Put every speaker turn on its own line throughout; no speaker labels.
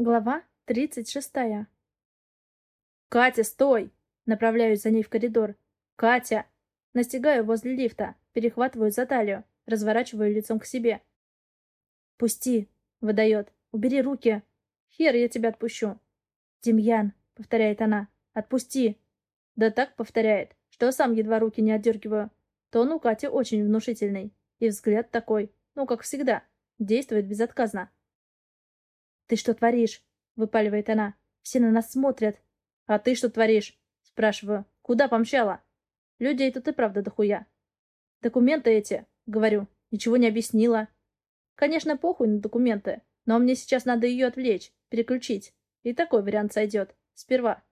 Глава тридцать шестая. «Катя, стой!» Направляюсь за ней в коридор. «Катя!» Настигаю возле лифта, перехватываю за талию, разворачиваю лицом к себе. «Пусти!» — выдает. «Убери руки!» «Хер, я тебя отпущу!» «Демьян!» — повторяет она. «Отпусти!» Да так повторяет, что сам едва руки не отдергиваю. Тон у Кати очень внушительный. И взгляд такой, ну, как всегда, действует безотказно. «Ты что творишь?» — выпаливает она. «Все на нас смотрят». «А ты что творишь?» — спрашиваю. «Куда помчала?» «Людей тут и правда дохуя». «Документы эти», — говорю. «Ничего не объяснила». «Конечно, похуй на документы, но мне сейчас надо ее отвлечь, переключить. И такой вариант сойдет. Сперва».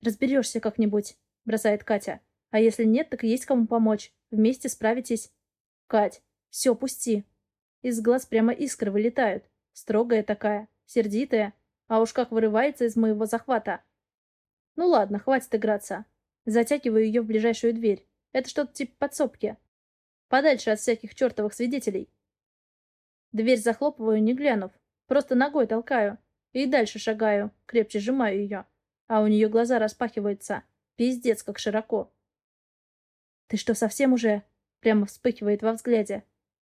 «Разберешься как-нибудь», — бросает Катя. «А если нет, так есть кому помочь. Вместе справитесь». «Кать, все, пусти». Из глаз прямо искры вылетают. Строгая такая, сердитая, а уж как вырывается из моего захвата. Ну ладно, хватит играться. Затягиваю ее в ближайшую дверь. Это что-то типа подсобки. Подальше от всяких чертовых свидетелей. Дверь захлопываю, не глянув. Просто ногой толкаю. И дальше шагаю, крепче сжимаю ее. А у нее глаза распахиваются. Пиздец, как широко. «Ты что, совсем уже?» Прямо вспыхивает во взгляде.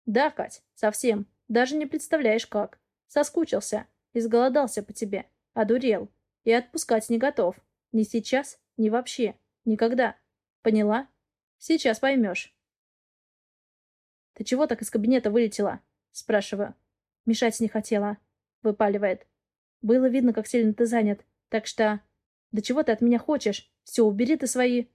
«Да, Кать, совсем. Даже не представляешь, как. Соскучился. Изголодался по тебе. Одурел. И отпускать не готов. Ни сейчас, ни вообще. Никогда. Поняла? Сейчас поймешь. «Ты чего так из кабинета вылетела?» Спрашиваю. Мешать не хотела. Выпаливает. Было видно, как сильно ты занят. Так что... Да чего ты от меня хочешь? Все, убери ты свои...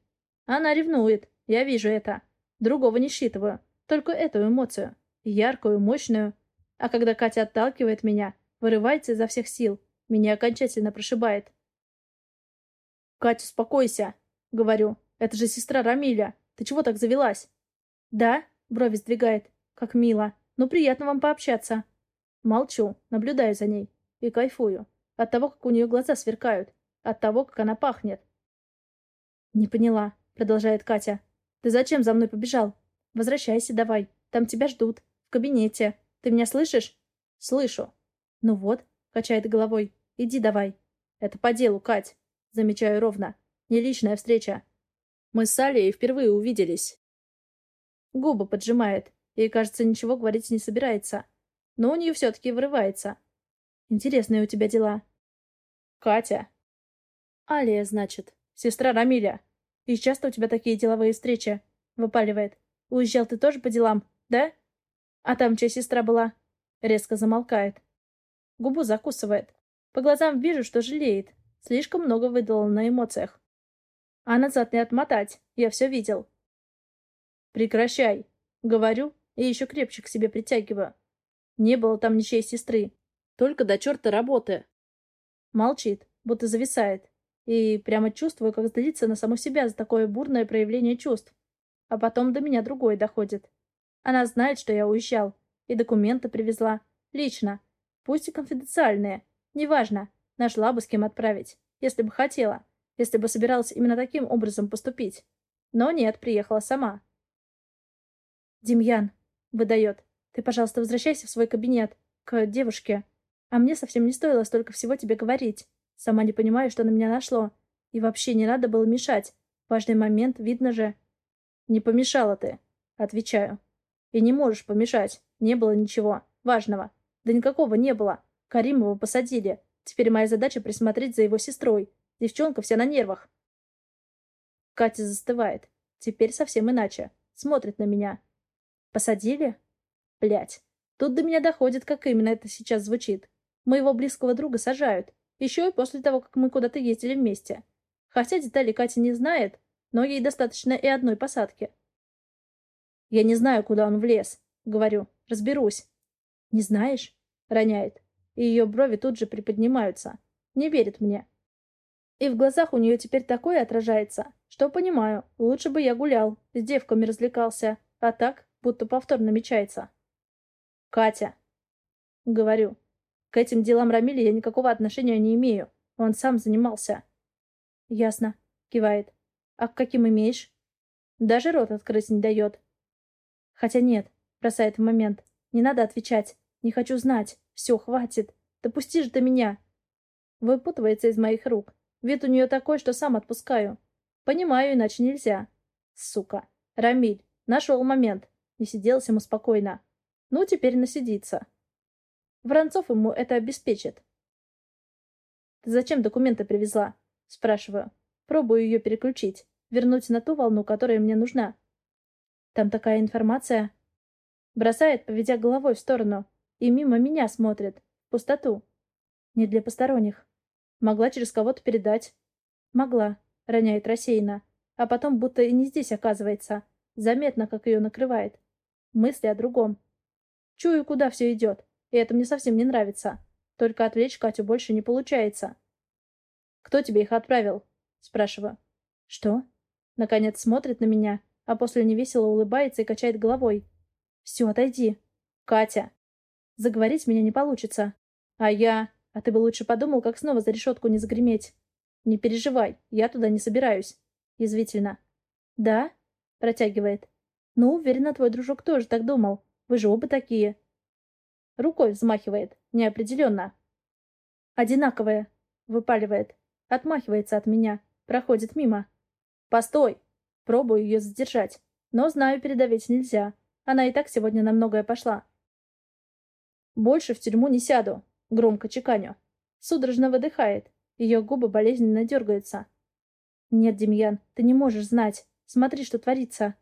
Она ревнует. Я вижу это. Другого не считываю. Только эту эмоцию. Яркую, мощную, а когда Катя отталкивает меня, вырывается изо всех сил, меня окончательно прошибает. «Катя, успокойся!» — говорю. «Это же сестра Рамиля. Ты чего так завелась?» «Да?» — брови сдвигает. «Как мило. Ну, приятно вам пообщаться». Молчу, наблюдаю за ней. И кайфую. От того, как у нее глаза сверкают. От того, как она пахнет. «Не поняла», — продолжает Катя. «Ты зачем за мной побежал? Возвращайся давай. Там тебя ждут. В кабинете. Ты меня слышишь? Слышу. Ну вот, качает головой. Иди давай. Это по делу, Кать. Замечаю ровно. Не личная встреча. Мы с Алией впервые увиделись. Губы поджимает. И, кажется, ничего говорить не собирается. Но у нее все-таки вырывается. Интересные у тебя дела. Катя. Алия, значит. Сестра Рамиля. И часто у тебя такие деловые встречи? Выпаливает. Уезжал ты тоже по делам, да? А там чья сестра была? Резко замолкает. Губу закусывает. По глазам вижу, что жалеет. Слишком много выдала на эмоциях. А назад не отмотать. Я все видел. Прекращай. Говорю и еще крепче к себе притягиваю. Не было там ничьей сестры. Только до черта работы. Молчит, будто зависает. И прямо чувствую, как злится на саму себя за такое бурное проявление чувств. А потом до меня другое доходит. Она знает, что я уезжал. И документы привезла. Лично. Пусть и конфиденциальные. Неважно. Нашла бы с кем отправить. Если бы хотела. Если бы собиралась именно таким образом поступить. Но нет, приехала сама. «Демьян», — выдает, — «ты, пожалуйста, возвращайся в свой кабинет. К девушке. А мне совсем не стоило столько всего тебе говорить. Сама не понимаю, что на меня нашло. И вообще не надо было мешать. Важный момент, видно же». «Не помешала ты», — отвечаю. И не можешь помешать. Не было ничего. Важного. Да никакого не было. Каримова посадили. Теперь моя задача присмотреть за его сестрой. Девчонка вся на нервах. Катя застывает. Теперь совсем иначе. Смотрит на меня. Посадили? Блять. Тут до меня доходит, как именно это сейчас звучит. Моего близкого друга сажают. Еще и после того, как мы куда-то ездили вместе. Хотя детали Катя не знает, но ей достаточно и одной посадки. «Я не знаю, куда он влез», — говорю. «Разберусь». «Не знаешь?» — роняет. И ее брови тут же приподнимаются. Не верит мне. И в глазах у нее теперь такое отражается, что понимаю, лучше бы я гулял, с девками развлекался, а так, будто повтор намечается. «Катя!» — говорю. «К этим делам Рамиля я никакого отношения не имею. Он сам занимался». «Ясно», — кивает. «А к каким имеешь?» Даже рот открыть не дает. Хотя нет, бросает в момент. Не надо отвечать. Не хочу знать. Все, хватит. Допусти же до меня. Выпутывается из моих рук. Вид у нее такой, что сам отпускаю. Понимаю, иначе нельзя. Сука. Рамиль. Нашел момент. Не сиделся ему спокойно. Ну, теперь насидится. Воронцов ему это обеспечит. «Ты зачем документы привезла?» Спрашиваю. Пробую ее переключить. Вернуть на ту волну, которая мне нужна. Там такая информация. Бросает, поведя головой в сторону. И мимо меня смотрит. Пустоту. Не для посторонних. Могла через кого-то передать. Могла. Роняет рассеянно. А потом будто и не здесь оказывается. Заметно, как ее накрывает. Мысли о другом. Чую, куда все идет. И это мне совсем не нравится. Только отвлечь Катю больше не получается. «Кто тебе их отправил?» Спрашиваю. «Что?» Наконец смотрит на меня, а после невесело улыбается и качает головой. «Все, отойди. Катя!» Заговорить меня не получится. А я... А ты бы лучше подумал, как снова за решетку не загреметь. Не переживай, я туда не собираюсь. Язвительно. Да? Протягивает. Ну, уверена, твой дружок тоже так думал. Вы же оба такие. Рукой взмахивает. Неопределенно. Одинаковые. Выпаливает. Отмахивается от меня. Проходит мимо. Постой! Пробую ее задержать. Но знаю, передавить нельзя. Она и так сегодня на многое пошла. Больше в тюрьму не сяду. Громко чеканю. Судорожно выдыхает. Ее губы болезненно дергаются. Нет, Демьян, ты не можешь знать. Смотри, что творится.